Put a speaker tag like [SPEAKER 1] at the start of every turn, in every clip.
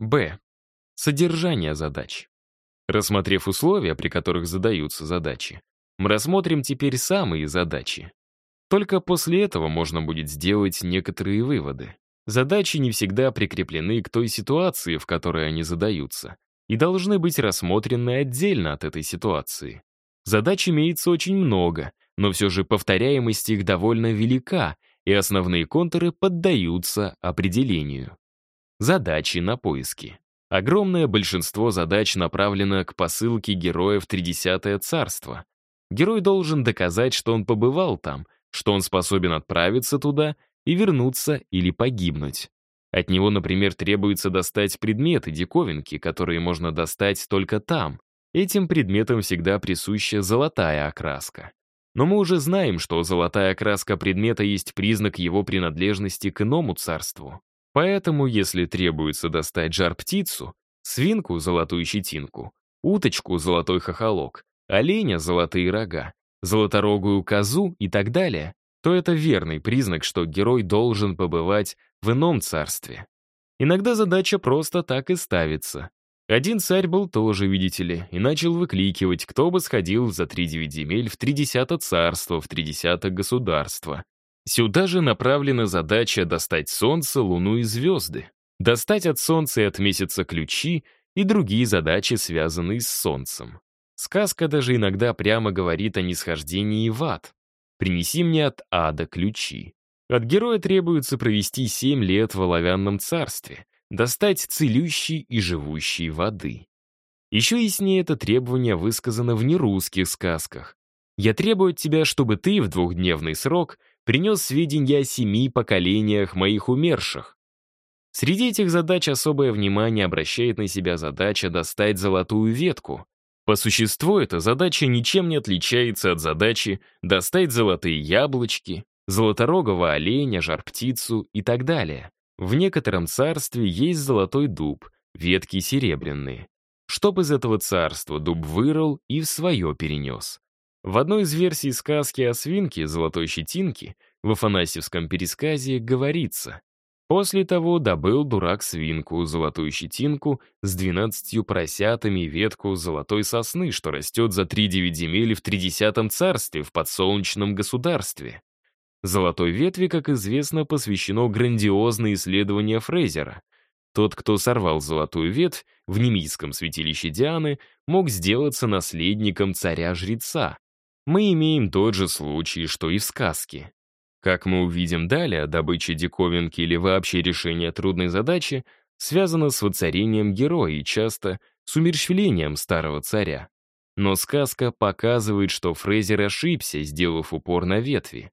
[SPEAKER 1] Б. Содержание задач. Рассмотрев условия, при которых задаются задачи, мы рассмотрим теперь самые задачи. Только после этого можно будет сделать некоторые выводы. Задачи не всегда прикреплены к той ситуации, в которой они задаются, и должны быть рассмотрены отдельно от этой ситуации. Задач имеется очень много, но все же повторяемость их довольно велика, и основные контуры поддаются определению. Задачи на поиски. Огромное большинство задач направлено к посылке героя в Тридесятое царство. Герой должен доказать, что он побывал там, что он способен отправиться туда и вернуться или погибнуть. От него, например, требуется достать предметы, диковинки, которые можно достать только там. Этим предметам всегда присуща золотая окраска. Но мы уже знаем, что золотая окраска предмета есть признак его принадлежности к иному царству. Поэтому, если требуется достать жар-птицу, свинку — золотую щетинку, уточку — золотой хохолок, оленя — золотые рога, золоторогую козу и так далее, то это верный признак, что герой должен побывать в ином царстве. Иногда задача просто так и ставится. Один царь был тоже, видите ли, и начал выкликивать, кто бы сходил за три девять земель в тридесято царство, в тридесято государство. Сюда же направлена задача достать солнце, луну и звезды, достать от солнца и от месяца ключи и другие задачи, связанные с солнцем. Сказка даже иногда прямо говорит о нисхождении в ад. «Принеси мне от ада ключи». От героя требуется провести семь лет в оловянном царстве, достать целющей и живущей воды. Еще яснее это требование высказано в нерусских сказках. «Я требую от тебя, чтобы ты в двухдневный срок принес сведения о семи поколениях моих умерших». Среди этих задач особое внимание обращает на себя задача достать золотую ветку, по существу эта задача ничем не отличается от задачи достать золотые яблочки, золоторогого оленя, жар-птицу и так далее. В некотором царстве есть золотой дуб, ветки серебряные. Чтоб из этого царства дуб вырыл и в свое перенес. В одной из версий сказки о свинке, золотой щетинке, в Афанасьевском пересказе говорится После того добыл дурак свинку, золотую щетинку с двенадцатью поросятами ветку золотой сосны, что растет за три девять земель в тридесятом царстве, в подсолнечном государстве. Золотой ветви, как известно, посвящено грандиозное исследование Фрейзера. Тот, кто сорвал золотую ветвь в немийском святилище Дианы, мог сделаться наследником царя-жреца. Мы имеем тот же случай, что и в сказке. Как мы увидим далее, добыча диковинки или вообще решение трудной задачи связана с воцарением героя и часто с умерщвлением старого царя. Но сказка показывает, что Фрейзер ошибся, сделав упор на ветви.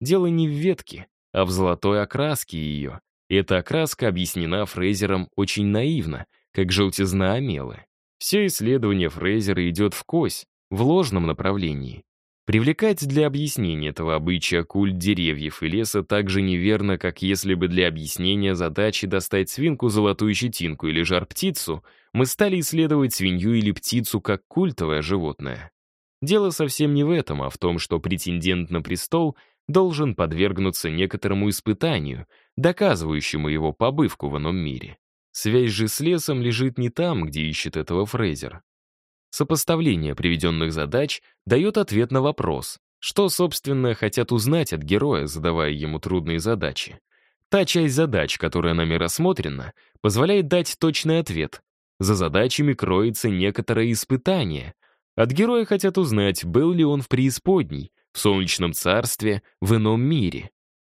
[SPEAKER 1] Дело не в ветке, а в золотой окраске ее. эта окраска объяснена Фрейзером очень наивно, как желтизна омелы. Все исследование Фрейзера идет в кось, в ложном направлении. Привлекать для объяснения этого обычая культ деревьев и леса так же неверно, как если бы для объяснения задачи достать свинку, золотую щетинку или жар-птицу, мы стали исследовать свинью или птицу как культовое животное. Дело совсем не в этом, а в том, что претендент на престол должен подвергнуться некоторому испытанию, доказывающему его побывку в ином мире. Связь же с лесом лежит не там, где ищет этого Фрейзер. Сопоставление приведенных задач дает ответ на вопрос, что, собственно, хотят узнать от героя, задавая ему трудные задачи. Та часть задач, которая нами рассмотрена, позволяет дать точный ответ. За задачами кроется некоторое испытание. От героя хотят узнать, был ли он в преисподней, в солнечном царстве, в ином мире.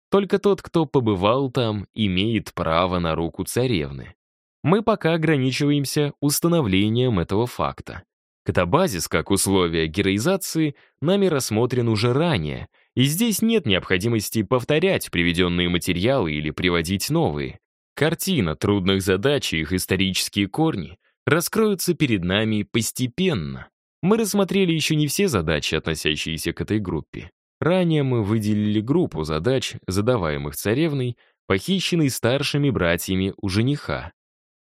[SPEAKER 1] Только тот, кто побывал там, имеет право на руку царевны. Мы пока ограничиваемся установлением этого факта. Катабазис, как условие героизации, нами рассмотрен уже ранее, и здесь нет необходимости повторять приведенные материалы или приводить новые. Картина трудных задач и их исторические корни раскроются перед нами постепенно. Мы рассмотрели еще не все задачи, относящиеся к этой группе. Ранее мы выделили группу задач, задаваемых царевной, похищенной старшими братьями у жениха.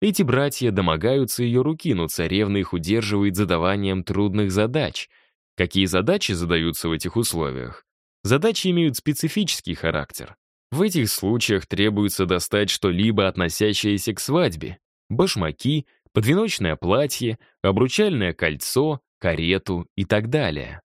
[SPEAKER 1] Эти братья домогаются ее руки, но царевна их удерживает задаванием трудных задач. Какие задачи задаются в этих условиях? Задачи имеют специфический характер. В этих случаях требуется достать что-либо, относящееся к свадьбе. башмаки, подвеночное платье, обручальное кольцо, карету и так далее.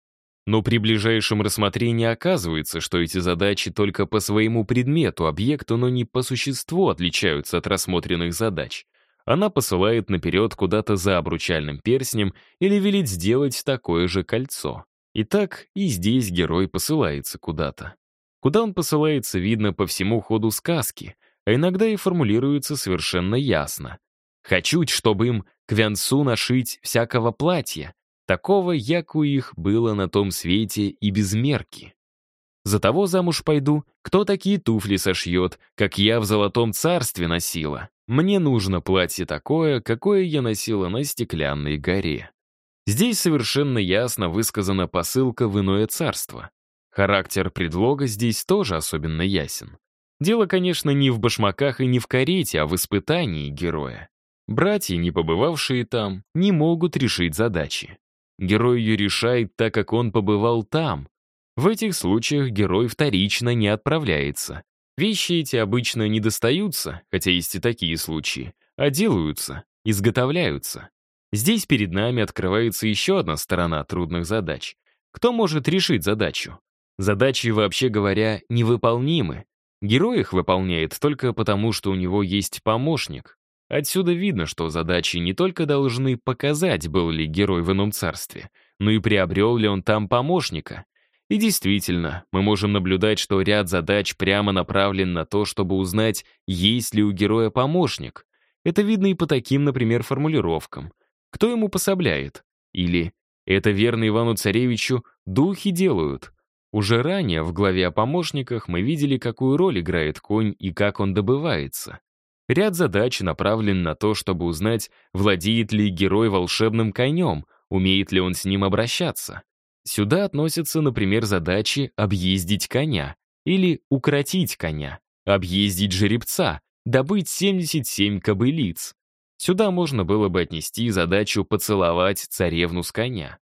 [SPEAKER 1] Но при ближайшем рассмотрении оказывается, что эти задачи только по своему предмету, объекту, но не по существу отличаются от рассмотренных задач. Она посылает наперед куда-то за обручальным перстнем или велит сделать такое же кольцо. И так и здесь герой посылается куда-то. Куда он посылается, видно по всему ходу сказки, а иногда и формулируется совершенно ясно. «Хочу, чтобы им к венцу нашить всякого платья, такого, як у их было на том свете и без мерки. За того замуж пойду, кто такие туфли сошьет, как я в золотом царстве носила. Мне нужно платье такое, какое я носила на стеклянной горе». Здесь совершенно ясно высказана посылка в иное царство. Характер предлога здесь тоже особенно ясен. Дело, конечно, не в башмаках и не в карете, а в испытании героя. Братья, не побывавшие там, не могут решить задачи. Герой ее решает, так как он побывал там. В этих случаях герой вторично не отправляется. Вещи эти обычно не достаются, хотя есть и такие случаи, а делаются, изготовляются. Здесь перед нами открывается еще одна сторона трудных задач. Кто может решить задачу? Задачи, вообще говоря, невыполнимы, Герой их выполняет только потому, что у него есть помощник. Отсюда видно, что задачи не только должны показать, был ли герой в ином царстве, но и приобрел ли он там помощника. И действительно, мы можем наблюдать, что ряд задач прямо направлен на то, чтобы узнать, есть ли у героя помощник. Это видно и по таким, например, формулировкам. Кто ему пособляет? Или «это верно Ивану-Царевичу духи делают», уже ранее в главе о помощниках мы видели, какую роль играет конь и как он добывается. Ряд задач направлен на то, чтобы узнать, владеет ли герой волшебным конем, умеет ли он с ним обращаться. Сюда относятся, например, задачи «объездить коня» или «укротить коня», «объездить жеребца», «добыть 77 кобылиц». Сюда можно было бы отнести задачу «поцеловать царевну с коня».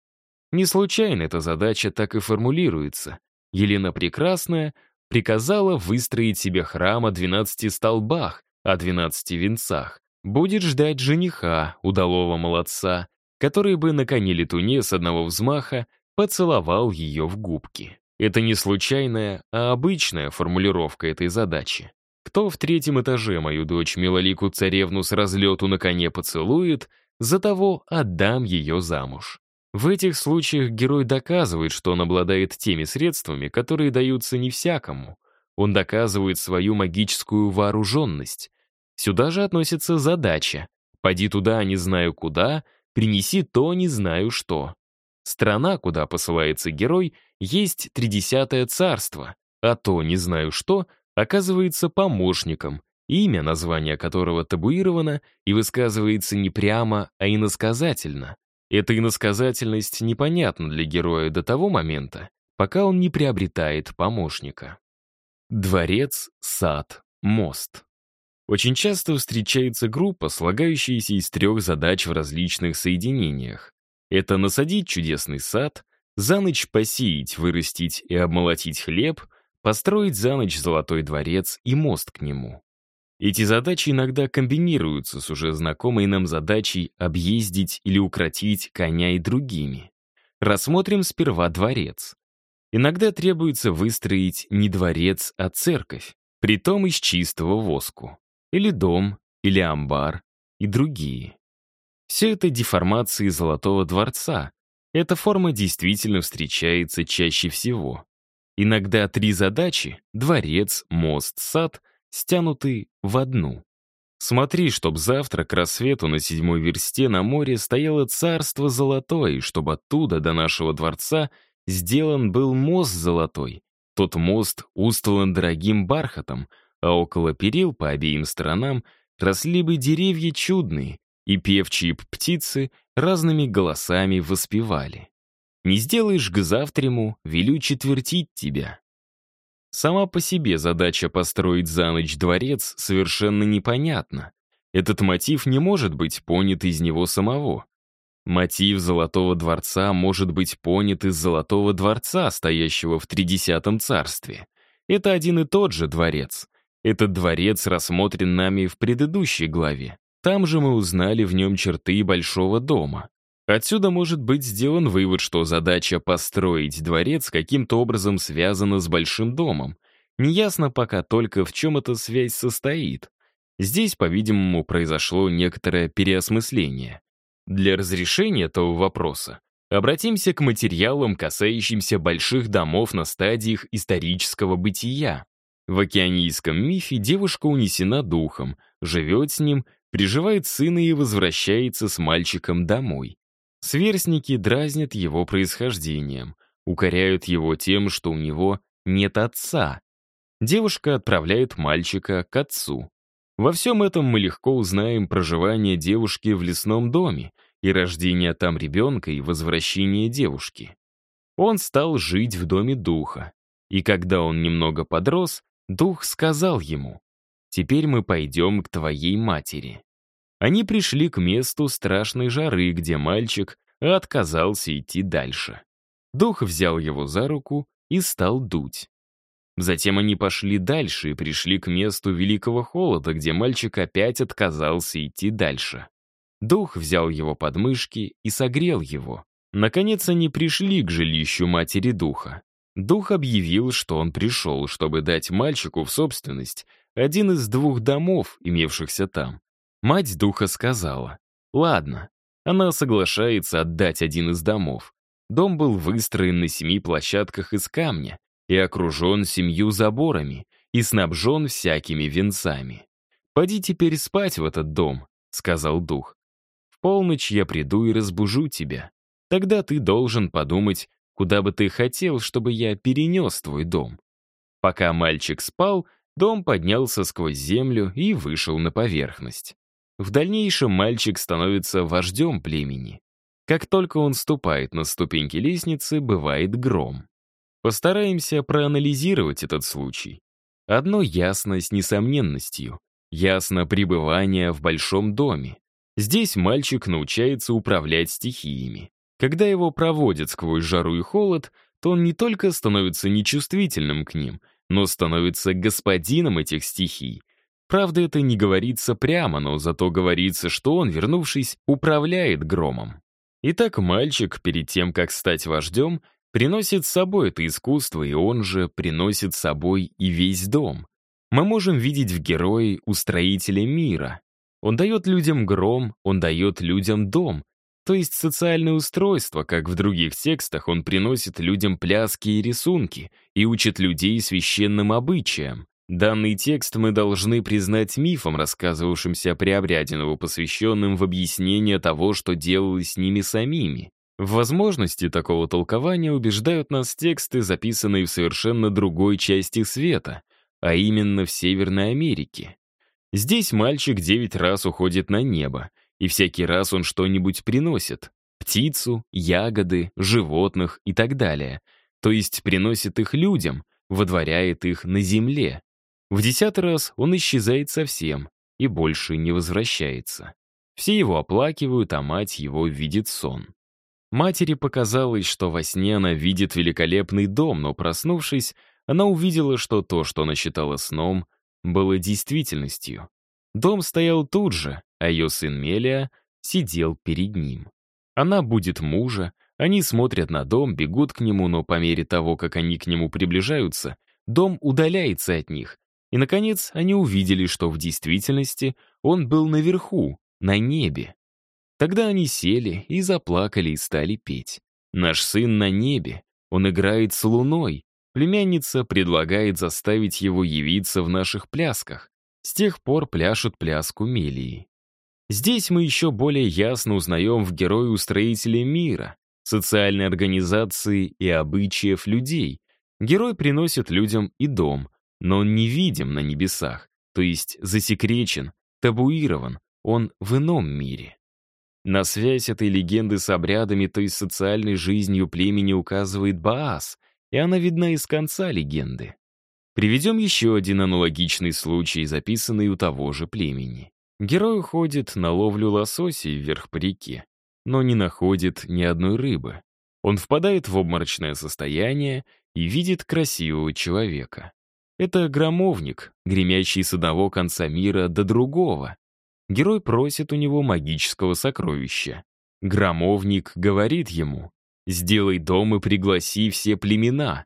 [SPEAKER 1] Не случайно эта задача так и формулируется. Елена Прекрасная приказала выстроить себе храм о 12 столбах, о 12 венцах. Будет ждать жениха, удалого молодца, который бы на коне летуне с одного взмаха поцеловал ее в губки. Это не случайная, а обычная формулировка этой задачи. Кто в третьем этаже мою дочь Милолику царевну с разлету на коне поцелует, за того отдам ее замуж. В этих случаях герой доказывает, что он обладает теми средствами, которые даются не всякому. Он доказывает свою магическую вооруженность. Сюда же относится задача. «Поди туда, не знаю куда, принеси то, не знаю что». Страна, куда посылается герой, есть тридесятое царство, а то, не знаю что, оказывается помощником, имя, название которого табуировано и высказывается не прямо, а иносказательно. Эта иносказательность непонятна для героя до того момента, пока он не приобретает помощника. Дворец, сад, мост. Очень часто встречается группа, слагающаяся из трех задач в различных соединениях. Это насадить чудесный сад, за ночь посеять, вырастить и обмолотить хлеб, построить за ночь золотой дворец и мост к нему. Эти задачи иногда комбинируются с уже знакомой нам задачей объездить или укротить коня и другими. Рассмотрим сперва дворец. Иногда требуется выстроить не дворец, а церковь, притом из чистого воску. Или дом, или амбар, и другие. Все это деформации Золотого дворца. Эта форма действительно встречается чаще всего. Иногда три задачи — дворец, мост, сад — стянуты в одну. Смотри, чтоб завтра к рассвету на седьмой версте на море стояло царство золотое, и чтоб оттуда до нашего дворца сделан был мост золотой. Тот мост устлан дорогим бархатом, а около перил по обеим сторонам росли бы деревья чудные, и певчие птицы разными голосами воспевали. Не сделаешь к завтраму, велю четвертить тебя. Сама по себе задача построить за ночь дворец совершенно непонятна. Этот мотив не может быть понят из него самого. Мотив Золотого дворца может быть понят из Золотого дворца, стоящего в Тридесятом царстве. Это один и тот же дворец. Этот дворец рассмотрен нами в предыдущей главе. Там же мы узнали в нем черты большого дома. Отсюда может быть сделан вывод, что задача построить дворец каким-то образом связана с большим домом. Неясно пока только, в чем эта связь состоит. Здесь, по-видимому, произошло некоторое переосмысление. Для разрешения этого вопроса обратимся к материалам, касающимся больших домов на стадиях исторического бытия. В океанийском мифе девушка унесена духом, живет с ним, приживает сына и возвращается с мальчиком домой. Сверстники дразнят его происхождением, укоряют его тем, что у него нет отца. Девушка отправляет мальчика к отцу. Во всем этом мы легко узнаем проживание девушки в лесном доме и рождение там ребенка и возвращение девушки. Он стал жить в доме духа, и когда он немного подрос, дух сказал ему, «Теперь мы пойдем к твоей матери». Они пришли к месту страшной жары, где мальчик отказался идти дальше. Дух взял его за руку и стал дуть. Затем они пошли дальше и пришли к месту великого холода, где мальчик опять отказался идти дальше. Дух взял его под мышки и согрел его. Наконец они пришли к жилищу матери духа. Дух объявил, что он пришел, чтобы дать мальчику в собственность один из двух домов, имевшихся там. Мать духа сказала, «Ладно». Она соглашается отдать один из домов. Дом был выстроен на семи площадках из камня и окружен семью заборами и снабжен всякими венцами. «Поди теперь спать в этот дом», — сказал дух. «В полночь я приду и разбужу тебя. Тогда ты должен подумать, куда бы ты хотел, чтобы я перенес твой дом». Пока мальчик спал, дом поднялся сквозь землю и вышел на поверхность. В дальнейшем мальчик становится вождем племени. Как только он ступает на ступеньки лестницы, бывает гром. Постараемся проанализировать этот случай. Одно ясно с несомненностью. Ясно пребывание в большом доме. Здесь мальчик научается управлять стихиями. Когда его проводят сквозь жару и холод, то он не только становится нечувствительным к ним, но становится господином этих стихий — Правда, это не говорится прямо, но зато говорится, что он, вернувшись, управляет громом. Итак, мальчик, перед тем, как стать вождем, приносит с собой это искусство, и он же приносит с собой и весь дом. Мы можем видеть в герое устроителя мира. Он дает людям гром, он дает людям дом, то есть социальное устройство, как в других текстах, он приносит людям пляски и рисунки и учит людей священным обычаям. Данный текст мы должны признать мифом, рассказывавшимся о Преобрядинову, посвященным в объяснение того, что делалось с ними самими. В возможности такого толкования убеждают нас тексты, записанные в совершенно другой части света, а именно в Северной Америке. Здесь мальчик девять раз уходит на небо, и всякий раз он что-нибудь приносит — птицу, ягоды, животных и так далее, то есть приносит их людям, водворяет их на земле. В десятый раз он исчезает совсем и больше не возвращается. Все его оплакивают, а мать его видит сон. Матери показалось, что во сне она видит великолепный дом, но, проснувшись, она увидела, что то, что она считала сном, было действительностью. Дом стоял тут же, а ее сын Мелия сидел перед ним. Она будет мужа, они смотрят на дом, бегут к нему, но по мере того, как они к нему приближаются, дом удаляется от них, и, наконец, они увидели, что в действительности он был наверху, на небе. Тогда они сели и заплакали и стали петь. «Наш сын на небе, он играет с луной. Племянница предлагает заставить его явиться в наших плясках. С тех пор пляшут пляску Мелии. Здесь мы еще более ясно узнаем в герое устроителя мира, социальной организации и обычаев людей. Герой приносит людям и дом, но он невидим на небесах, то есть засекречен, табуирован, он в ином мире. На связь этой легенды с обрядами, то есть социальной жизнью племени указывает Баас, и она видна из конца легенды. Приведем еще один аналогичный случай, записанный у того же племени. Герой уходит на ловлю лососей вверх по реке, но не находит ни одной рыбы. Он впадает в обморочное состояние и видит красивого человека. Это громовник, гремящий с одного конца мира до другого. герой просит у него магического сокровища. Громовник говорит ему, «Сделай дом и пригласи все племена».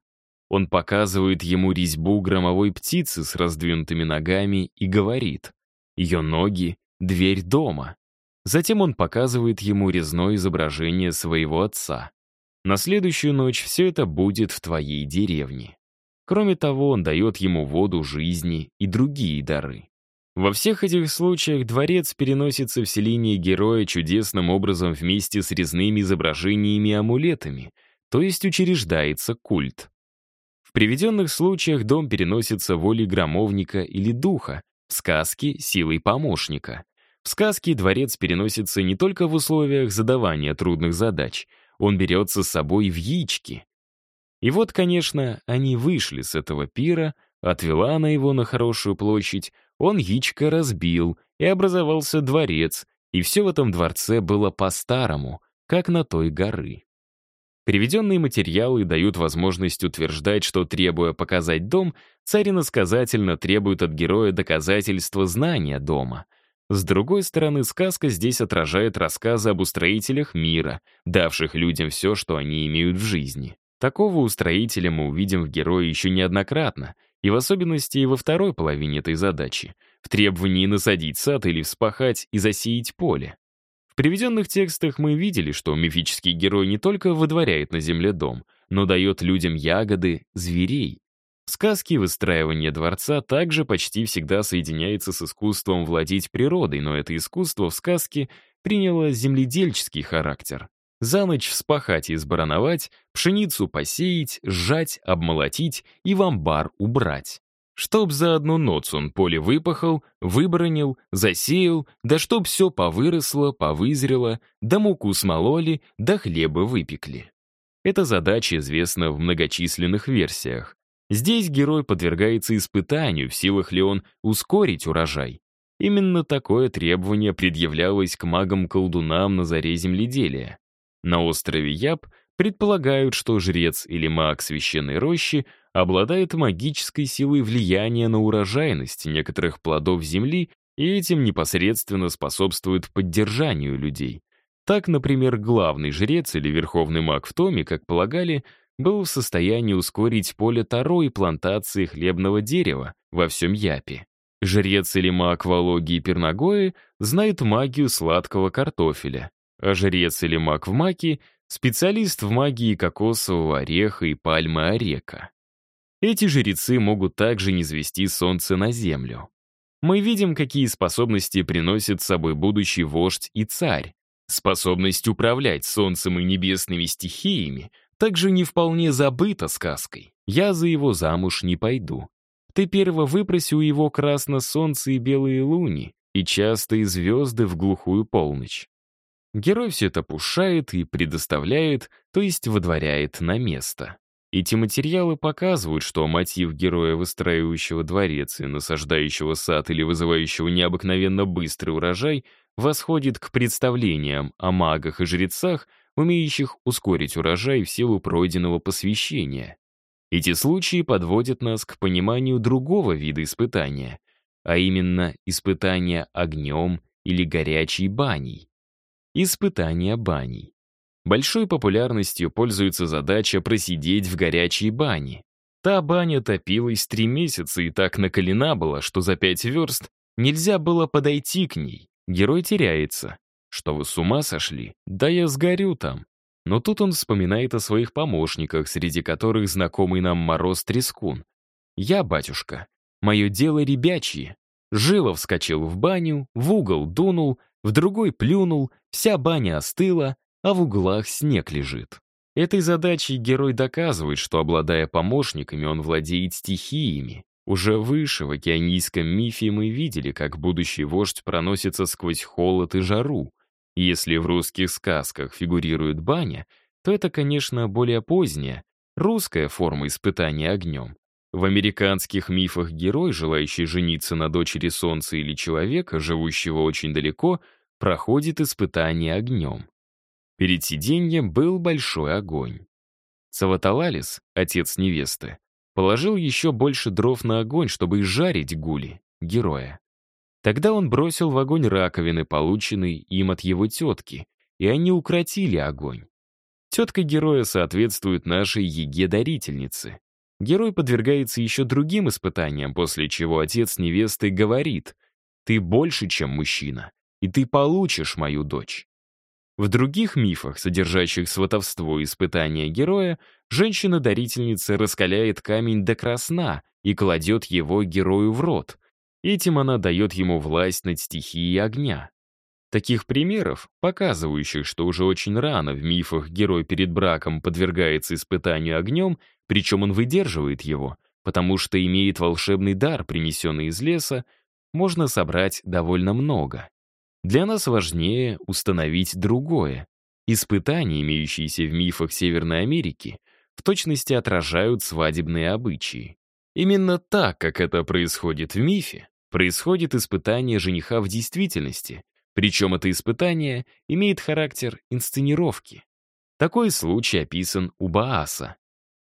[SPEAKER 1] Он показывает ему резьбу громовой птицы с раздвинутыми ногами и говорит, «Ее ноги — дверь дома». Затем он показывает ему резное изображение своего отца. На следующую ночь все это будет в твоей деревне. Кроме того, он дает ему воду жизни и другие дары. Во всех этих случаях дворец переносится в селение героя чудесным образом вместе с резными изображениями и амулетами, то есть учреждается культ. В приведенных случаях дом переносится волей громовника или духа, в сказке — силой помощника. В сказке дворец переносится не только в условиях задавания трудных задач, он берется с собой в яички. И вот, конечно, они вышли с этого пира, отвела она его на хорошую площадь, он яичко разбил, и образовался дворец, и все в этом дворце было по-старому, как на той горы. Приведенные материалы дают возможность утверждать, что, требуя показать дом, царь иносказательно требует от героя доказательства знания дома. С другой стороны, сказка здесь отражает рассказы об устроителях мира, давших людям все, что они имеют в жизни. Такого устроителя мы увидим в герое еще неоднократно — и в особенности и во второй половине этой задачи, в требовании насадить сад или вспахать и засеять поле. В приведенных текстах мы видели, что мифический герой не только выдворяет на земле дом, но дает людям ягоды, зверей. В сказке выстраивание дворца также почти всегда соединяется с искусством владеть природой, но это искусство в сказке приняло земледельческий характер. За ночь вспахать и сбарановать, пшеницу посеять, сжать, обмолотить и в амбар убрать. Чтоб за одну ночь он поле выпахал, выбронил, засеял, да чтоб все повыросло, повызрело, да муку смололи, да хлеба выпекли. Эта задача известна в многочисленных версиях. Здесь герой подвергается испытанию, в силах ли он ускорить урожай. Именно такое требование предъявлялось к магам-колдунам на заре земледелия. На острове Яб предполагают, что жрец или маг священной рощи обладает магической силой влияния на урожайность некоторых плодов земли и этим непосредственно способствует поддержанию людей. Так, например, главный жрец или верховный маг в Томе, как полагали, был в состоянии ускорить поле Таро и плантации хлебного дерева во всем Япе. Жрец или маг Вологии Пернагои знает магию сладкого картофеля, а жрец или маг в маке — специалист в магии кокосового ореха и пальмы орека. Эти жрецы могут также не звести солнце на землю. Мы видим, какие способности приносит с собой будущий вождь и царь. Способность управлять солнцем и небесными стихиями также не вполне забыта сказкой. Я за его замуж не пойду. Ты перво выпроси у его красно солнце и белые луни, и частые звезды в глухую полночь. Герой все это пушает и предоставляет, то есть выдворяет на место. Эти материалы показывают, что мотив героя, выстраивающего дворец и насаждающего сад или вызывающего необыкновенно быстрый урожай, восходит к представлениям о магах и жрецах, умеющих ускорить урожай в силу пройденного посвящения. Эти случаи подводят нас к пониманию другого вида испытания, а именно испытания огнем или горячей баней. Испытание баней. Большой популярностью пользуется задача просидеть в горячей бане. Та баня топилась три месяца и так накалена была, что за пять верст нельзя было подойти к ней. Герой теряется. Что вы с ума сошли? Да я сгорю там. Но тут он вспоминает о своих помощниках, среди которых знакомый нам Мороз Трескун. Я, батюшка, мое дело ребячье. Живо вскочил в баню, в угол дунул, в другой плюнул, вся баня остыла, а в углах снег лежит. Этой задачей герой доказывает, что, обладая помощниками, он владеет стихиями. Уже выше, в океанийском мифе, мы видели, как будущий вождь проносится сквозь холод и жару. Если в русских сказках фигурирует баня, то это, конечно, более поздняя, русская форма испытания огнем. В американских мифах герой, желающий жениться на дочери солнца или человека, живущего очень далеко, проходит испытание огнем. Перед сиденьем был большой огонь. Цаваталалис, отец невесты, положил еще больше дров на огонь, чтобы изжарить гули, героя. Тогда он бросил в огонь раковины, полученные им от его тетки, и они укротили огонь. Тетка героя соответствует нашей еге-дарительнице. Герой подвергается еще другим испытаниям, после чего отец невесты говорит «Ты больше, чем мужчина, и ты получишь мою дочь». В других мифах, содержащих сватовство и испытания героя, женщина-дарительница раскаляет камень до красна и кладет его герою в рот. Этим она дает ему власть над стихией огня. Таких примеров, показывающих, что уже очень рано в мифах герой перед браком подвергается испытанию огнем, причем он выдерживает его, потому что имеет волшебный дар, принесенный из леса, можно собрать довольно много. Для нас важнее установить другое. Испытания, имеющиеся в мифах Северной Америки, в точности отражают свадебные обычаи. Именно так, как это происходит в мифе, происходит испытание жениха в действительности, причем это испытание имеет характер инсценировки. Такой случай описан у Бааса.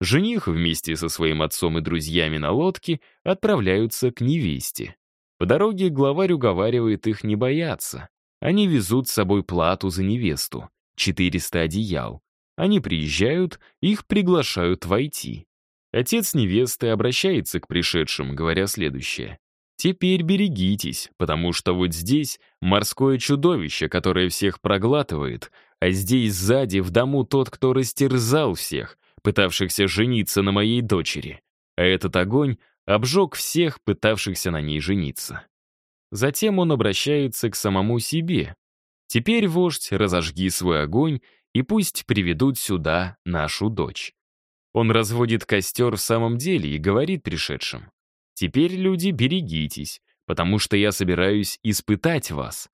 [SPEAKER 1] Жених вместе со своим отцом и друзьями на лодке отправляются к невесте. По дороге главарь уговаривает их не бояться. Они везут с собой плату за невесту — 400 одеял. Они приезжают, их приглашают войти. Отец невесты обращается к пришедшим, говоря следующее. «Теперь берегитесь, потому что вот здесь морское чудовище, которое всех проглатывает, а здесь сзади в дому тот, кто растерзал всех, пытавшихся жениться на моей дочери. А этот огонь обжег всех, пытавшихся на ней жениться. Затем он обращается к самому себе. «Теперь, вождь, разожги свой огонь, и пусть приведут сюда нашу дочь». Он разводит костер в самом деле и говорит пришедшим, «Теперь, люди, берегитесь, потому что я собираюсь испытать вас.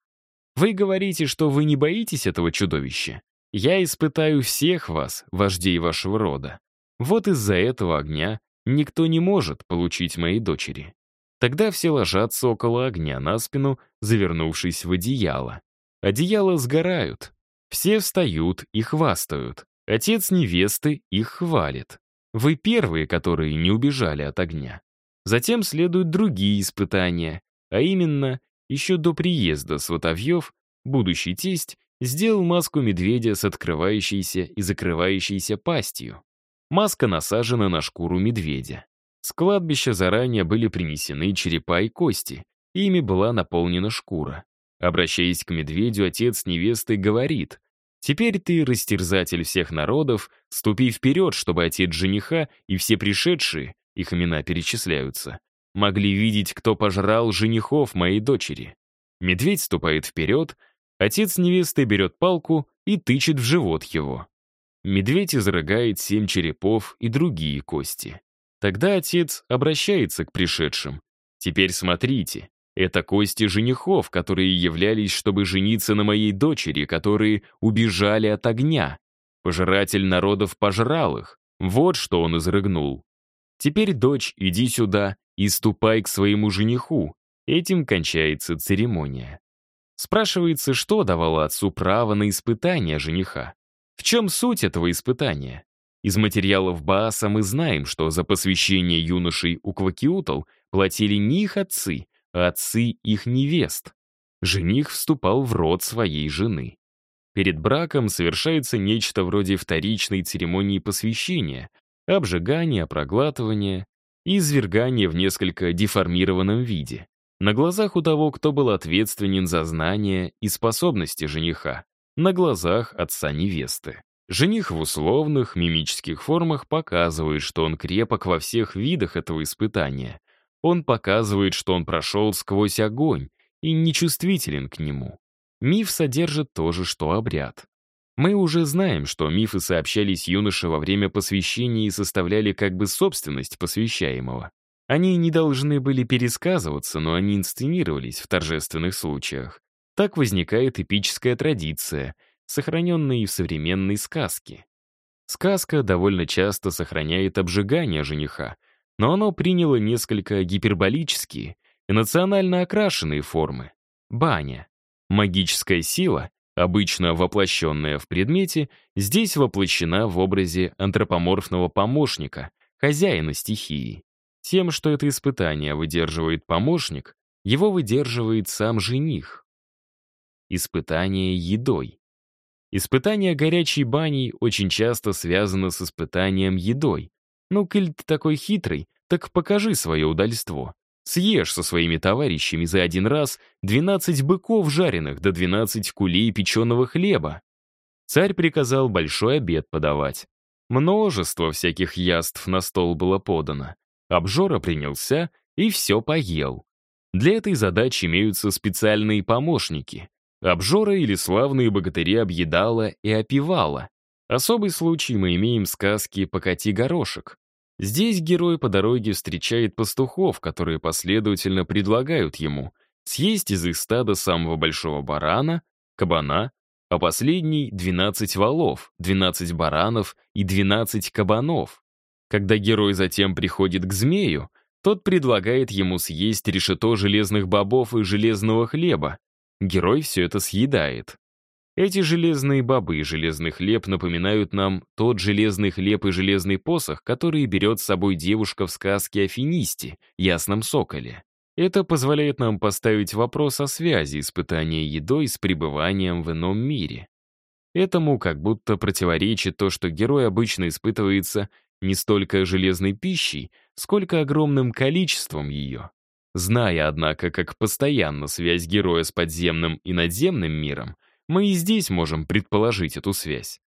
[SPEAKER 1] Вы говорите, что вы не боитесь этого чудовища. Я испытаю всех вас, вождей вашего рода. Вот из-за этого огня Никто не может получить моей дочери. Тогда все ложатся около огня на спину, завернувшись в одеяло. Одеяла сгорают. Все встают и хвастают. Отец невесты их хвалит. Вы первые, которые не убежали от огня. Затем следуют другие испытания, а именно, еще до приезда Сватовьев будущий тесть сделал маску медведя с открывающейся и закрывающейся пастью. Маска насажена на шкуру медведя. С кладбища заранее были принесены черепа и кости, и ими была наполнена шкура. Обращаясь к медведю, отец невесты говорит, «Теперь ты, растерзатель всех народов, ступи вперед, чтобы отец жениха и все пришедшие, их имена перечисляются, могли видеть, кто пожрал женихов моей дочери». Медведь ступает вперед, отец невесты берет палку и тычет в живот его. Медведь изрыгает семь черепов и другие кости. Тогда отец обращается к пришедшим. «Теперь смотрите, это кости женихов, которые являлись, чтобы жениться на моей дочери, которые убежали от огня. Пожиратель народов пожрал их. Вот что он изрыгнул. Теперь, дочь, иди сюда и ступай к своему жениху. Этим кончается церемония. Спрашивается, что давало отцу право на испытание жениха. В чем суть этого испытания? Из материалов Бааса мы знаем, что за посвящение юношей у Квакиутл платили не их отцы, отцы их невест. Жених вступал в род своей жены. Перед браком совершается нечто вроде вторичной церемонии посвящения, обжигания, проглатывания и извергания в несколько деформированном виде. На глазах у того, кто был ответственен за знания и способности жениха на глазах отца невесты. Жених в условных, мимических формах показывает, что он крепок во всех видах этого испытания. Он показывает, что он прошел сквозь огонь и нечувствителен к нему. Миф содержит то же, что обряд. Мы уже знаем, что мифы сообщались юноше во время посвящения и составляли как бы собственность посвящаемого. Они не должны были пересказываться, но они инсценировались в торжественных случаях. Так возникает эпическая традиция, сохраненная и в современной сказке. Сказка довольно часто сохраняет обжигание жениха, но оно приняло несколько гиперболические и национально окрашенные формы. Баня. Магическая сила, обычно воплощенная в предмете, здесь воплощена в образе антропоморфного помощника, хозяина стихии. Тем, что это испытание выдерживает помощник, его выдерживает сам жених. Испытание едой. Испытание горячей баней очень часто связано с испытанием едой. Ну, коль ты такой хитрый, так покажи свое удальство. Съешь со своими товарищами за один раз 12 быков жареных до 12 кулей печеного хлеба. Царь приказал большой обед подавать. Множество всяких яств на стол было подано. Обжора принялся и все поел. Для этой задачи имеются специальные помощники. Обжора или славные богатыри объедала и опивала. Особый случай мы имеем в сказке «Покати горошек». Здесь герой по дороге встречает пастухов, которые последовательно предлагают ему съесть из их стада самого большого барана, кабана, а последний — 12 валов, 12 баранов и 12 кабанов. Когда герой затем приходит к змею, тот предлагает ему съесть решето железных бобов и железного хлеба, Герой все это съедает. Эти железные бобы и железный хлеб напоминают нам тот железный хлеб и железный посох, который берет с собой девушка в сказке о финисте, ясном соколе. Это позволяет нам поставить вопрос о связи испытания едой с пребыванием в ином мире. Этому как будто противоречит то, что герой обычно испытывается не столько железной пищей, сколько огромным количеством ее. Зная, однако, как постоянно связь героя с подземным и надземным миром, мы и здесь можем предположить эту связь.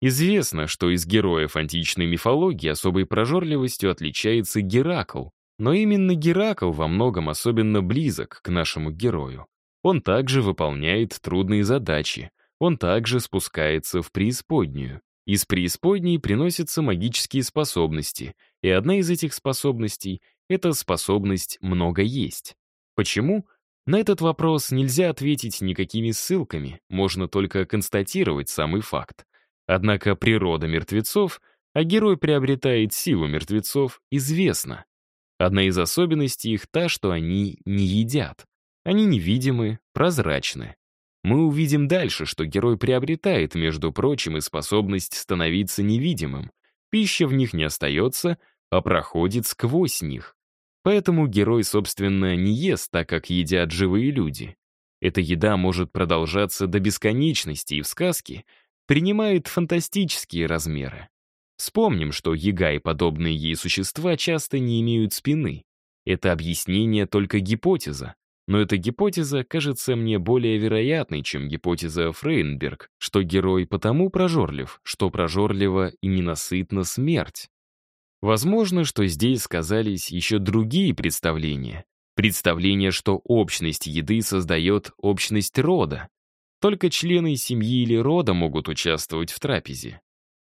[SPEAKER 1] Известно, что из героев античной мифологии особой прожорливостью отличается Геракл, но именно Геракл во многом особенно близок к нашему герою. Он также выполняет трудные задачи, он также спускается в преисподнюю. Из преисподней приносятся магические способности, и одна из этих способностей это способность много есть. Почему? На этот вопрос нельзя ответить никакими ссылками, можно только констатировать самый факт. Однако природа мертвецов, а герой приобретает силу мертвецов, известна. Одна из особенностей их та, что они не едят. Они невидимы, прозрачны. Мы увидим дальше, что герой приобретает, между прочим, и способность становиться невидимым. Пища в них не остается, а проходит сквозь них. Поэтому герой, собственно, не ест так, как едят живые люди. Эта еда может продолжаться до бесконечности и в сказке принимает фантастические размеры. Вспомним, что яга и подобные ей существа часто не имеют спины. Это объяснение только гипотеза. Но эта гипотеза кажется мне более вероятной, чем гипотеза Фрейнберг, что герой потому прожорлив, что прожорлива и ненасытна смерть. Возможно, что здесь сказались еще другие представления. Представление, что общность еды создает общность рода. Только члены семьи или рода могут участвовать в трапезе.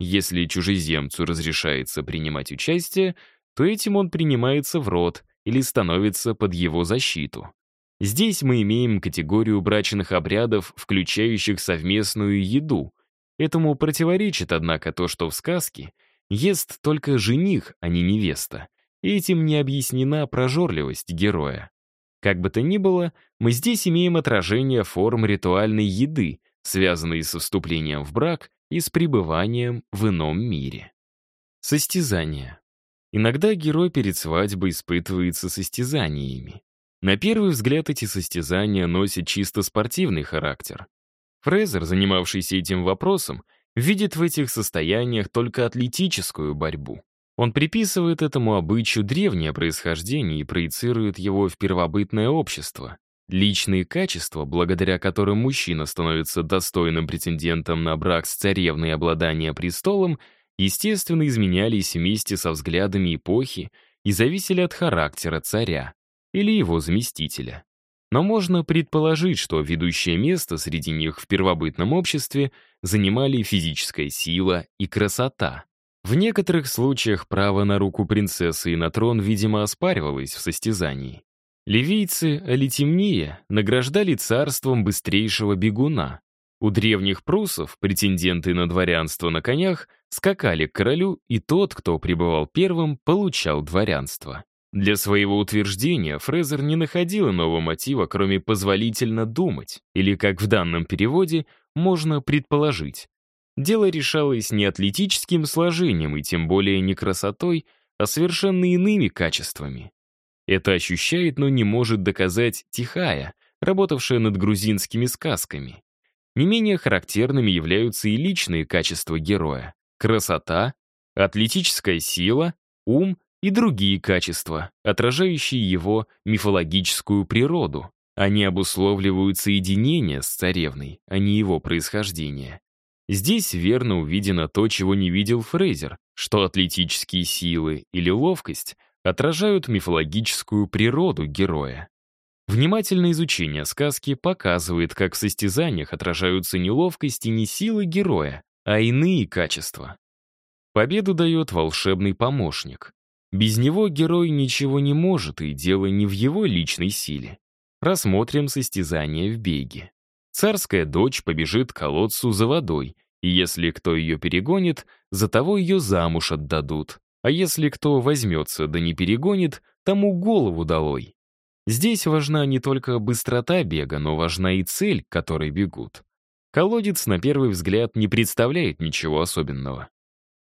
[SPEAKER 1] Если чужеземцу разрешается принимать участие, то этим он принимается в род или становится под его защиту. Здесь мы имеем категорию брачных обрядов, включающих совместную еду. Этому противоречит, однако, то, что в сказке — Ест только жених, а не невеста. Этим не объяснена прожорливость героя. Как бы то ни было, мы здесь имеем отражение форм ритуальной еды, связанной со вступлением в брак и с пребыванием в ином мире. Состязания. Иногда герой перед свадьбой испытывается состязаниями. На первый взгляд эти состязания носят чисто спортивный характер. Фрезер, занимавшийся этим вопросом, видит в этих состояниях только атлетическую борьбу. Он приписывает этому обычаю древнее происхождение и проецирует его в первобытное общество. Личные качества, благодаря которым мужчина становится достойным претендентом на брак с царевной и обладание престолом, естественно, изменялись вместе со взглядами эпохи и зависели от характера царя или его заместителя. Но можно предположить, что ведущее место среди них в первобытном обществе занимали физическая сила и красота. В некоторых случаях право на руку принцессы и на трон, видимо, оспаривалось в состязании. Ливийцы, а темнее, награждали царством быстрейшего бегуна. У древних прусов претенденты на дворянство на конях скакали к королю, и тот, кто пребывал первым, получал дворянство. Для своего утверждения Фрезер не находил иного мотива, кроме «позволительно думать», или, как в данном переводе, можно предположить. Дело решалось не атлетическим сложением и тем более не красотой, а совершенно иными качествами. Это ощущает, но не может доказать Тихая, работавшая над грузинскими сказками. Не менее характерными являются и личные качества героя. Красота, атлетическая сила, ум и другие качества, отражающие его мифологическую природу. Они обусловливают соединение с царевной, а не его происхождение. Здесь верно увидено то, чего не видел Фрейзер, что атлетические силы или ловкость отражают мифологическую природу героя. Внимательное изучение сказки показывает, как в состязаниях отражаются не ловкость и не силы героя, а иные качества. Победу дает волшебный помощник. Без него герой ничего не может, и дело не в его личной силе. Рассмотрим состязание в беге. Царская дочь побежит к колодцу за водой, и если кто ее перегонит, за того ее замуж отдадут. А если кто возьмется да не перегонит, тому голову долой. Здесь важна не только быстрота бега, но важна и цель, к которой бегут. Колодец, на первый взгляд, не представляет ничего особенного.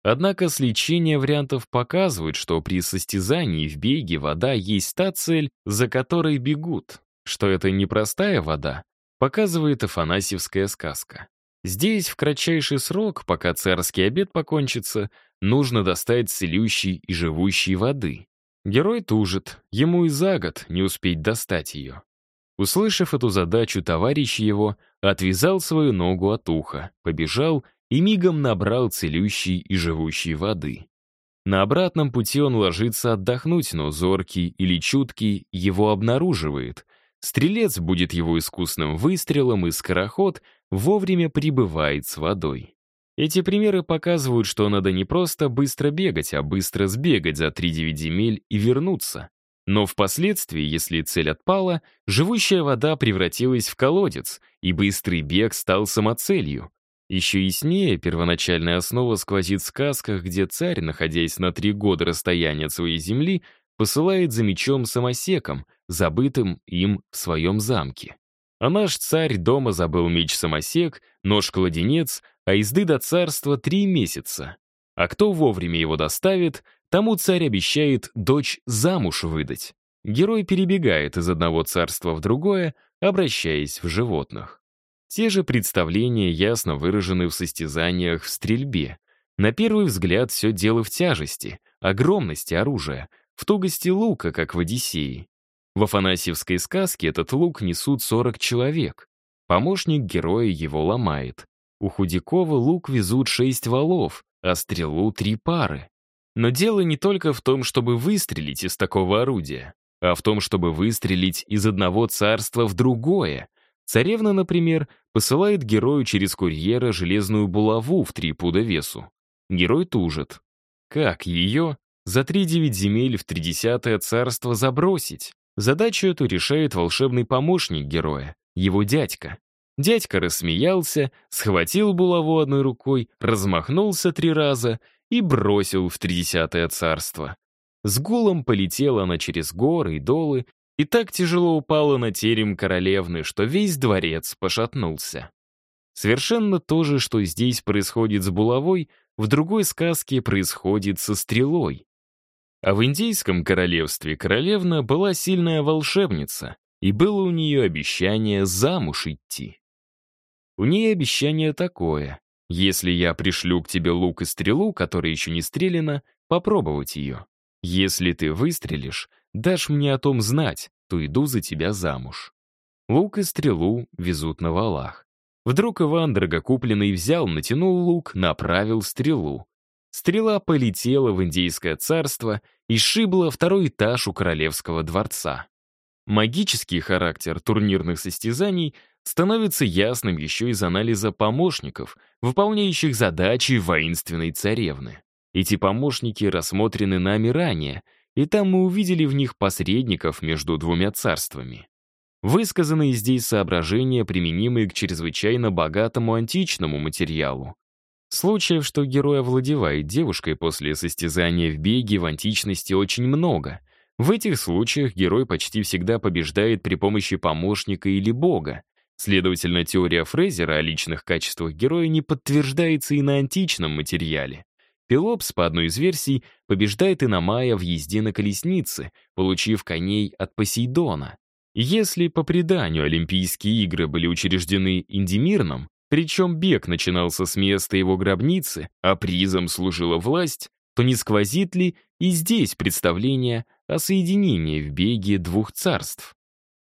[SPEAKER 1] Однако сличение вариантов показывает, что при состязании в беге вода есть та цель, за которой бегут. Что это не простая вода, показывает Афанасьевская сказка. Здесь в кратчайший срок, пока царский обед покончится, нужно достать целющей и живущей воды. Герой тужит, ему и за год не успеть достать ее. Услышав эту задачу, товарищ его отвязал свою ногу от уха, побежал и мигом набрал целющей и живущей воды. На обратном пути он ложится отдохнуть, но зоркий или чуткий его обнаруживает. Стрелец будет его искусным выстрелом, и скороход вовремя прибывает с водой. Эти примеры показывают, что надо не просто быстро бегать, а быстро сбегать за 3-9 земель и вернуться. Но впоследствии, если цель отпала, живущая вода превратилась в колодец, и быстрый бег стал самоцелью. Еще яснее первоначальная основа сквозит в сказках, где царь, находясь на три года расстояния от своей земли, посылает за мечом-самосеком, забытым им в своем замке. А наш царь дома забыл меч-самосек, нож-кладенец, а езды до царства три месяца. А кто вовремя его доставит, тому царь обещает дочь замуж выдать. Герой перебегает из одного царства в другое, обращаясь в животных. Те же представления ясно выражены в состязаниях в стрельбе. На первый взгляд все дело в тяжести, огромности оружия, в тугости лука, как в Одиссее. В Афанасьевской сказке этот лук несут 40 человек. Помощник героя его ломает. У Худякова лук везут 6 валов, а стрелу — три пары. Но дело не только в том, чтобы выстрелить из такого орудия, а в том, чтобы выстрелить из одного царства в другое, Царевна, например, посылает герою через курьера железную булаву в три пуда весу. Герой тужит. Как ее за три девять земель в тридесятое царство забросить? Задачу эту решает волшебный помощник героя, его дядька. Дядька рассмеялся, схватил булаву одной рукой, размахнулся три раза и бросил в тридесятое царство. С гулом полетела она через горы и долы, и так тяжело упала на терем королевны, что весь дворец пошатнулся. Совершенно то же, что здесь происходит с булавой, в другой сказке происходит со стрелой. А в индийском королевстве королевна была сильная волшебница, и было у нее обещание замуж идти. У нее обещание такое. Если я пришлю к тебе лук и стрелу, которая еще не стрелена, попробовать ее. Если ты выстрелишь, дашь мне о том знать, то иду за тебя замуж. Лук и стрелу везут на валах. Вдруг Иван дорогокупленный взял, натянул лук, направил стрелу. Стрела полетела в индейское царство и шибла второй этаж у королевского дворца. Магический характер турнирных состязаний становится ясным еще из анализа помощников, выполняющих задачи воинственной царевны. Эти помощники рассмотрены нами ранее — и там мы увидели в них посредников между двумя царствами. Высказанные здесь соображения, применимые к чрезвычайно богатому античному материалу. Случаев, что герой овладевает девушкой после состязания в беге в античности очень много. В этих случаях герой почти всегда побеждает при помощи помощника или бога. Следовательно, теория Фрейзера о личных качествах героя не подтверждается и на античном материале. Пелопс, по одной из версий, побеждает Иномая в езде на колеснице, получив коней от Посейдона. Если по преданию Олимпийские игры были учреждены Индимирном, причем бег начинался с места его гробницы, а призом служила власть, то не сквозит ли и здесь представление о соединении в беге двух царств?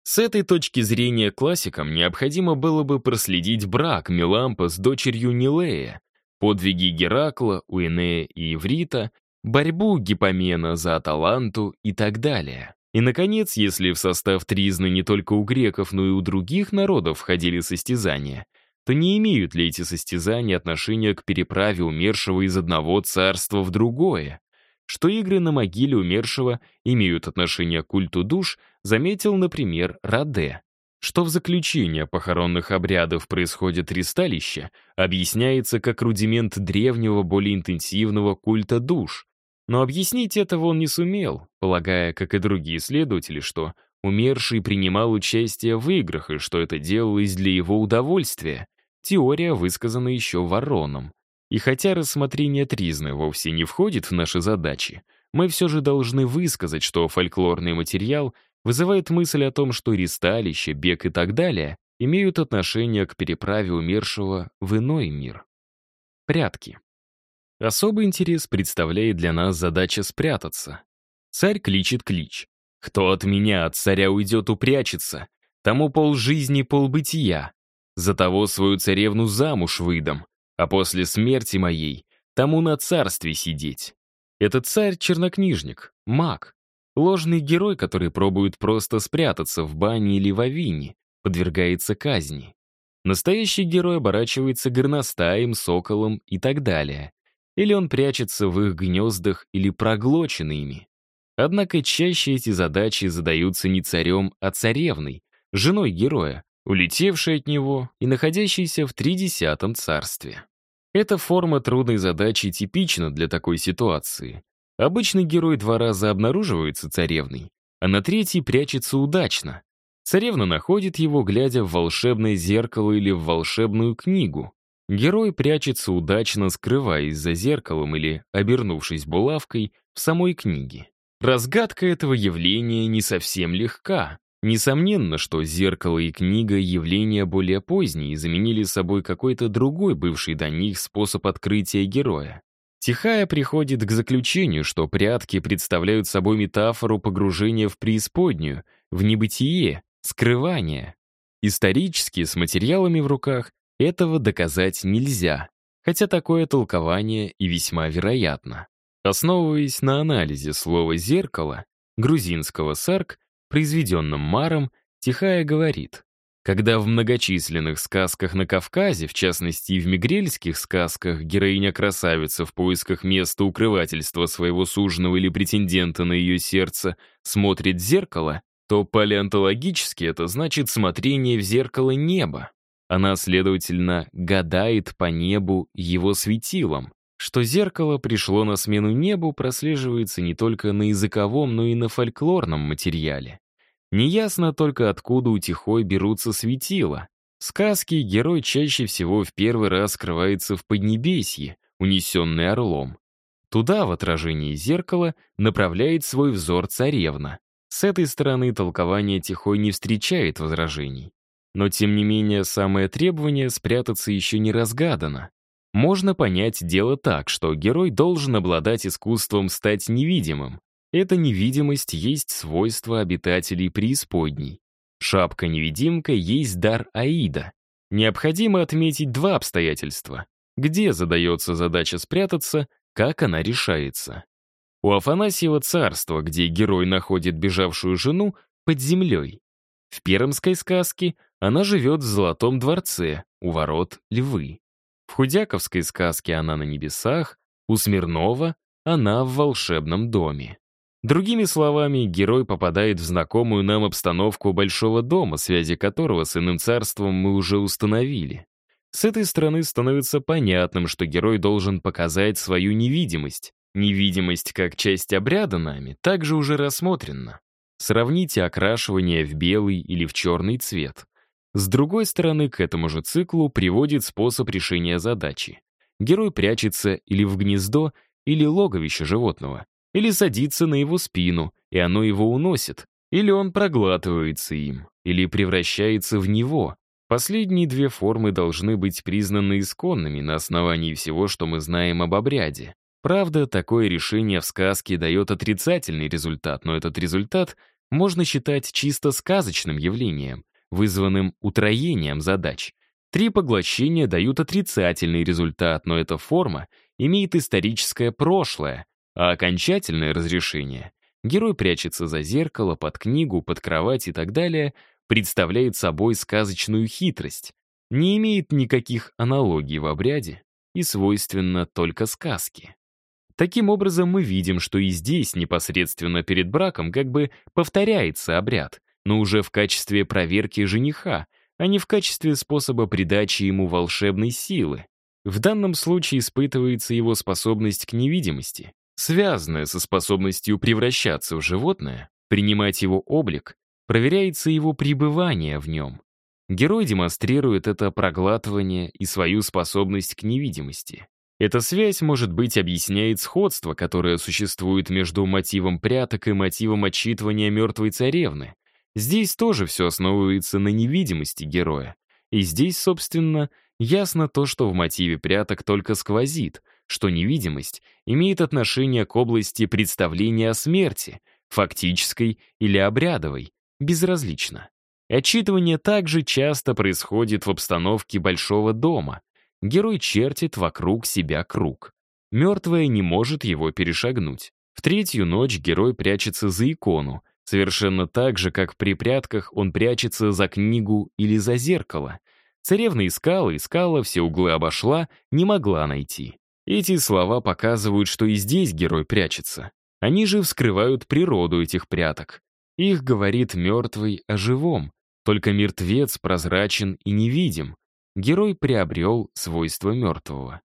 [SPEAKER 1] С этой точки зрения классикам необходимо было бы проследить брак Мелампа с дочерью Нилея, подвиги Геракла, Уинея и Иврита, борьбу Гипомена за Аталанту и так далее. И, наконец, если в состав тризны не только у греков, но и у других народов входили состязания, то не имеют ли эти состязания отношения к переправе умершего из одного царства в другое? Что игры на могиле умершего имеют отношение к культу душ, заметил, например, Раде. Что в заключение похоронных обрядов происходит ристалище, объясняется как рудимент древнего, более интенсивного культа душ. Но объяснить этого он не сумел, полагая, как и другие исследователи, что умерший принимал участие в играх и что это делалось для его удовольствия. Теория высказана еще Вороном. И хотя рассмотрение тризны вовсе не входит в наши задачи, мы все же должны высказать, что фольклорный материал вызывает мысль о том, что ристалище, бег и так далее имеют отношение к переправе умершего в иной мир. Прятки. Особый интерес представляет для нас задача спрятаться. Царь кличет клич. «Кто от меня, от царя уйдет, упрячется, тому пол жизни, пол бытия. За того свою царевну замуж выдам, а после смерти моей тому на царстве сидеть. Этот царь — чернокнижник, маг, ложный герой, который пробует просто спрятаться в бане или в авине, подвергается казни. Настоящий герой оборачивается горностаем, соколом и так далее. Или он прячется в их гнездах или проглочен ими. Однако чаще эти задачи задаются не царем, а царевной, женой героя, улетевший от него и находящийся в тридесятом царстве. Эта форма трудной задачи типична для такой ситуации. Обычный герой два раза обнаруживается царевной, а на третий прячется удачно. Царевна находит его, глядя в волшебное зеркало или в волшебную книгу. Герой прячется удачно, скрываясь за зеркалом или обернувшись булавкой в самой книге. Разгадка этого явления не совсем легка. Несомненно, что зеркало и книга — явления более поздние и заменили собой какой-то другой бывший до них способ открытия героя. Тихая приходит к заключению, что прятки представляют собой метафору погружения в преисподнюю, в небытие, скрывание. Исторически, с материалами в руках, этого доказать нельзя, хотя такое толкование и весьма вероятно. Основываясь на анализе слова «зеркало», грузинского «сарк», произведенном Маром, Тихая говорит, когда в многочисленных сказках на Кавказе, в частности и в мигрельских сказках, героиня-красавица в поисках места укрывательства своего суженого или претендента на ее сердце смотрит в зеркало, то палеонтологически это значит смотрение в зеркало неба. Она, следовательно, гадает по небу его светилом. Что зеркало пришло на смену небу, прослеживается не только на языковом, но и на фольклорном материале. Неясно только, откуда у Тихой берутся светила. В сказке герой чаще всего в первый раз скрывается в Поднебесье, унесенный орлом. Туда, в отражении зеркала, направляет свой взор царевна. С этой стороны толкование Тихой не встречает возражений. Но, тем не менее, самое требование спрятаться еще не разгадано. Можно понять дело так, что герой должен обладать искусством стать невидимым. Эта невидимость есть свойство обитателей преисподней. Шапка-невидимка есть дар Аида. Необходимо отметить два обстоятельства. Где задается задача спрятаться, как она решается. У Афанасьева царства, где герой находит бежавшую жену, под землей. В пермской сказке она живет в Золотом дворце, у ворот львы. В худяковской сказке она на небесах, у Смирнова она в волшебном доме. Другими словами, герой попадает в знакомую нам обстановку большого дома, связи которого с иным царством мы уже установили. С этой стороны становится понятным, что герой должен показать свою невидимость. Невидимость как часть обряда нами также уже рассмотрена. Сравните окрашивание в белый или в черный цвет. С другой стороны, к этому же циклу приводит способ решения задачи. Герой прячется или в гнездо, или логовище животного, или садится на его спину, и оно его уносит, или он проглатывается им, или превращается в него. Последние две формы должны быть признаны исконными на основании всего, что мы знаем об обряде. Правда, такое решение в сказке дает отрицательный результат, но этот результат можно считать чисто сказочным явлением, вызванным утроением задач. Три поглощения дают отрицательный результат, но эта форма имеет историческое прошлое, а окончательное разрешение — герой прячется за зеркало, под книгу, под кровать и так далее — представляет собой сказочную хитрость, не имеет никаких аналогий в обряде и свойственно только сказке. Таким образом, мы видим, что и здесь, непосредственно перед браком, как бы повторяется обряд, но уже в качестве проверки жениха, а не в качестве способа придачи ему волшебной силы. В данном случае испытывается его способность к невидимости, связанная со способностью превращаться в животное, принимать его облик, проверяется его пребывание в нем. Герой демонстрирует это проглатывание и свою способность к невидимости. Эта связь, может быть, объясняет сходство, которое существует между мотивом пряток и мотивом отчитывания мертвой царевны. Здесь тоже все основывается на невидимости героя. И здесь, собственно, ясно то, что в мотиве пряток только сквозит, что невидимость имеет отношение к области представления о смерти, фактической или обрядовой, безразлично. Отчитывание также часто происходит в обстановке большого дома, Герой чертит вокруг себя круг. Мертвая не может его перешагнуть. В третью ночь герой прячется за икону, совершенно так же, как при прятках он прячется за книгу или за зеркало. Царевна искала, искала, все углы обошла, не могла найти. Эти слова показывают, что и здесь герой прячется. Они же вскрывают природу этих пряток. Их говорит мертвый о живом, только мертвец прозрачен и невидим, герой приобрел свойства мертвого.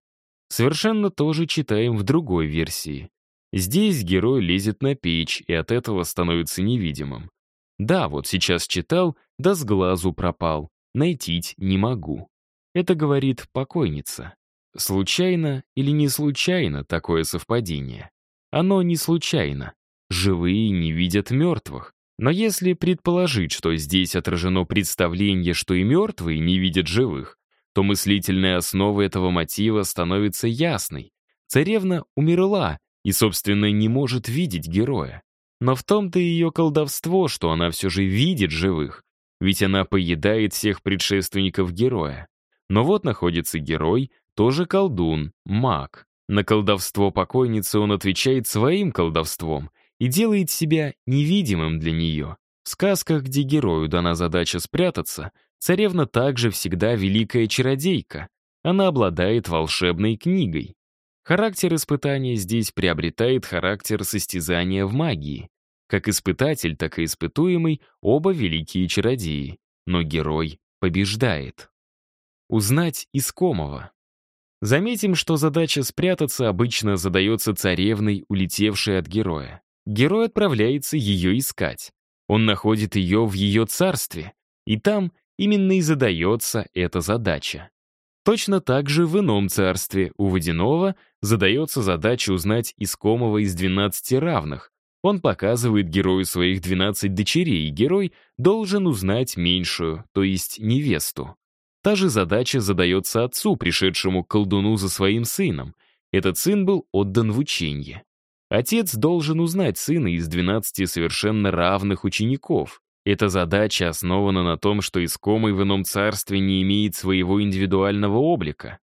[SPEAKER 1] Совершенно то же читаем в другой версии. Здесь герой лезет на печь и от этого становится невидимым. Да, вот сейчас читал, да с глазу пропал, найтить не могу. Это говорит покойница. Случайно или не случайно такое совпадение? Оно не случайно. Живые не видят мертвых. Но если предположить, что здесь отражено представление, что и мертвые не видят живых, то мыслительная основа этого мотива становится ясной. Царевна умерла и, собственно, не может видеть героя. Но в том-то ее колдовство, что она все же видит живых, ведь она поедает всех предшественников героя. Но вот находится герой, тоже колдун, маг. На колдовство покойницы он отвечает своим колдовством и делает себя невидимым для нее. В сказках, где герою дана задача спрятаться, Царевна также всегда великая чародейка. Она обладает волшебной книгой. Характер испытания здесь приобретает характер состязания в магии. Как испытатель, так и испытуемый — оба великие чародеи. Но герой побеждает. Узнать искомого. Заметим, что задача спрятаться обычно задается царевной, улетевшей от героя. Герой отправляется ее искать. Он находит ее в ее царстве, и там именно и задается эта задача. Точно так же в ином царстве у Водяного задается задача узнать искомого из 12 равных. Он показывает герою своих 12 дочерей, и герой должен узнать меньшую, то есть невесту. Та же задача задается отцу, пришедшему к колдуну за своим сыном. Этот сын был отдан в ученье. Отец должен узнать сына из 12 совершенно равных учеников. Эта задача основана на том, что искомый в ином царстве не имеет своего индивидуального облика.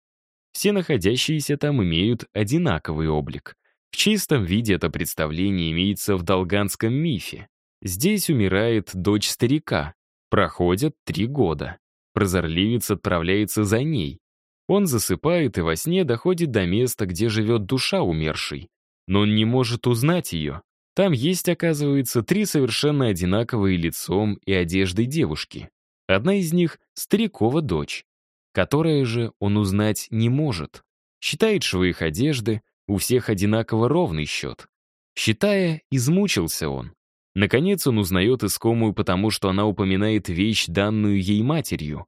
[SPEAKER 1] Все находящиеся там имеют одинаковый облик. В чистом виде это представление имеется в долганском мифе. Здесь умирает дочь старика. Проходят три года. Прозорливец отправляется за ней. Он засыпает и во сне доходит до места, где живет душа умершей. Но он не может узнать ее, там есть, оказывается, три совершенно одинаковые лицом и одеждой девушки. Одна из них — старикова дочь, которая же он узнать не может. Считает швы их одежды, у всех одинаково ровный счет. Считая, измучился он. Наконец он узнает искомую, потому что она упоминает вещь, данную ей матерью.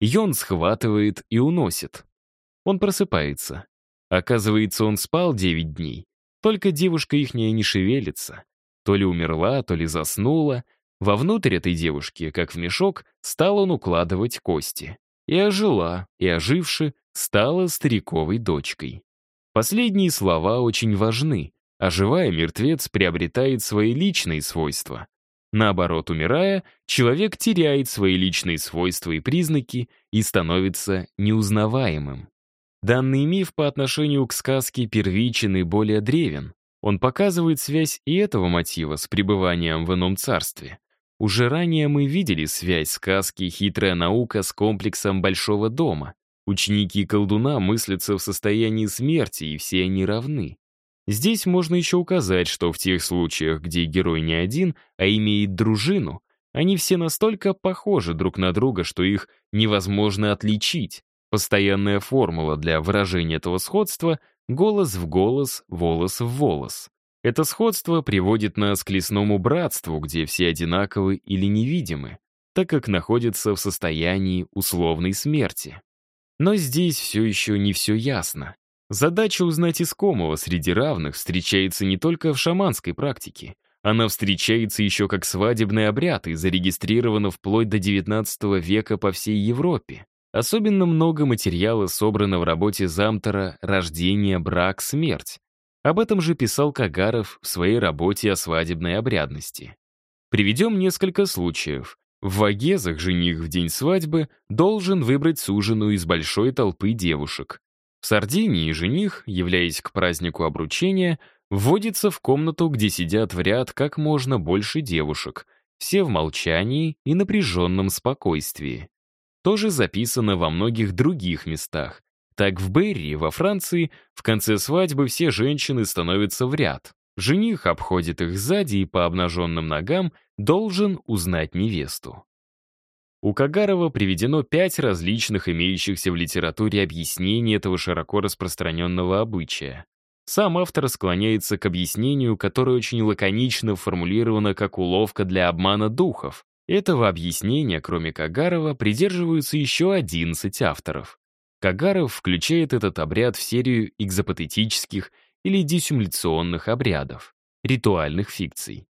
[SPEAKER 1] Ее он схватывает и уносит. Он просыпается. Оказывается, он спал девять дней, Только девушка ихняя не шевелится. То ли умерла, то ли заснула. Вовнутрь этой девушки, как в мешок, стал он укладывать кости. И ожила, и оживши, стала стариковой дочкой. Последние слова очень важны. Оживая, мертвец приобретает свои личные свойства. Наоборот, умирая, человек теряет свои личные свойства и признаки и становится неузнаваемым. Данный миф по отношению к сказке первичен и более древен. Он показывает связь и этого мотива с пребыванием в ином царстве. Уже ранее мы видели связь сказки «Хитрая наука» с комплексом Большого дома. Ученики колдуна мыслятся в состоянии смерти, и все они равны. Здесь можно еще указать, что в тех случаях, где герой не один, а имеет дружину, они все настолько похожи друг на друга, что их невозможно отличить. Постоянная формула для выражения этого сходства — голос в голос, волос в волос. Это сходство приводит нас к лесному братству, где все одинаковы или невидимы, так как находятся в состоянии условной смерти. Но здесь все еще не все ясно. Задача узнать искомого среди равных встречается не только в шаманской практике. Она встречается еще как свадебный обряд и зарегистрирована вплоть до XIX века по всей Европе. Особенно много материала собрано в работе Замтора «Рождение, брак, смерть». Об этом же писал Кагаров в своей работе о свадебной обрядности. Приведем несколько случаев. В Вагезах жених в день свадьбы должен выбрать суженую из большой толпы девушек. В Сардинии жених, являясь к празднику обручения, вводится в комнату, где сидят в ряд как можно больше девушек, все в молчании и напряженном спокойствии тоже записано во многих других местах. Так в Берри, во Франции, в конце свадьбы все женщины становятся в ряд. Жених обходит их сзади и по обнаженным ногам должен узнать невесту. У Кагарова приведено пять различных имеющихся в литературе объяснений этого широко распространенного обычая. Сам автор склоняется к объяснению, которое очень лаконично формулировано как уловка для обмана духов, этого объяснения, кроме Кагарова, придерживаются еще 11 авторов. Кагаров включает этот обряд в серию экзопатетических или диссимуляционных обрядов, ритуальных фикций.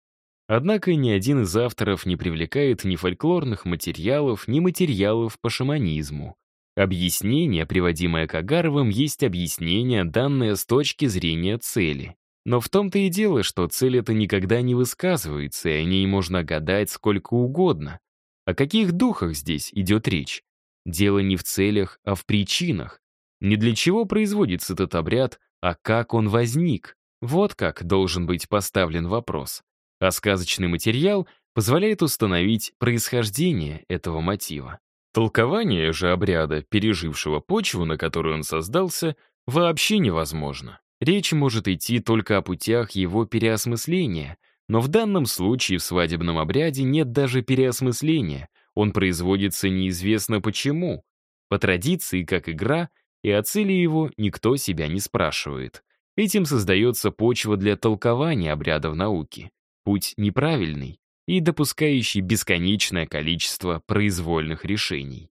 [SPEAKER 1] Однако ни один из авторов не привлекает ни фольклорных материалов, ни материалов по шаманизму. Объяснение, приводимое Кагаровым, есть объяснение, данное с точки зрения цели. Но в том-то и дело, что цель эта никогда не высказывается, и о ней можно гадать сколько угодно. О каких духах здесь идет речь? Дело не в целях, а в причинах. Не для чего производится этот обряд, а как он возник. Вот как должен быть поставлен вопрос. А сказочный материал позволяет установить происхождение этого мотива. Толкование же обряда, пережившего почву, на которой он создался, вообще невозможно. Речь может идти только о путях его переосмысления, но в данном случае в свадебном обряде нет даже переосмысления, он производится неизвестно почему. По традиции, как игра, и о цели его никто себя не спрашивает. Этим создается почва для толкования обрядов науки. Путь неправильный и допускающий бесконечное количество произвольных решений.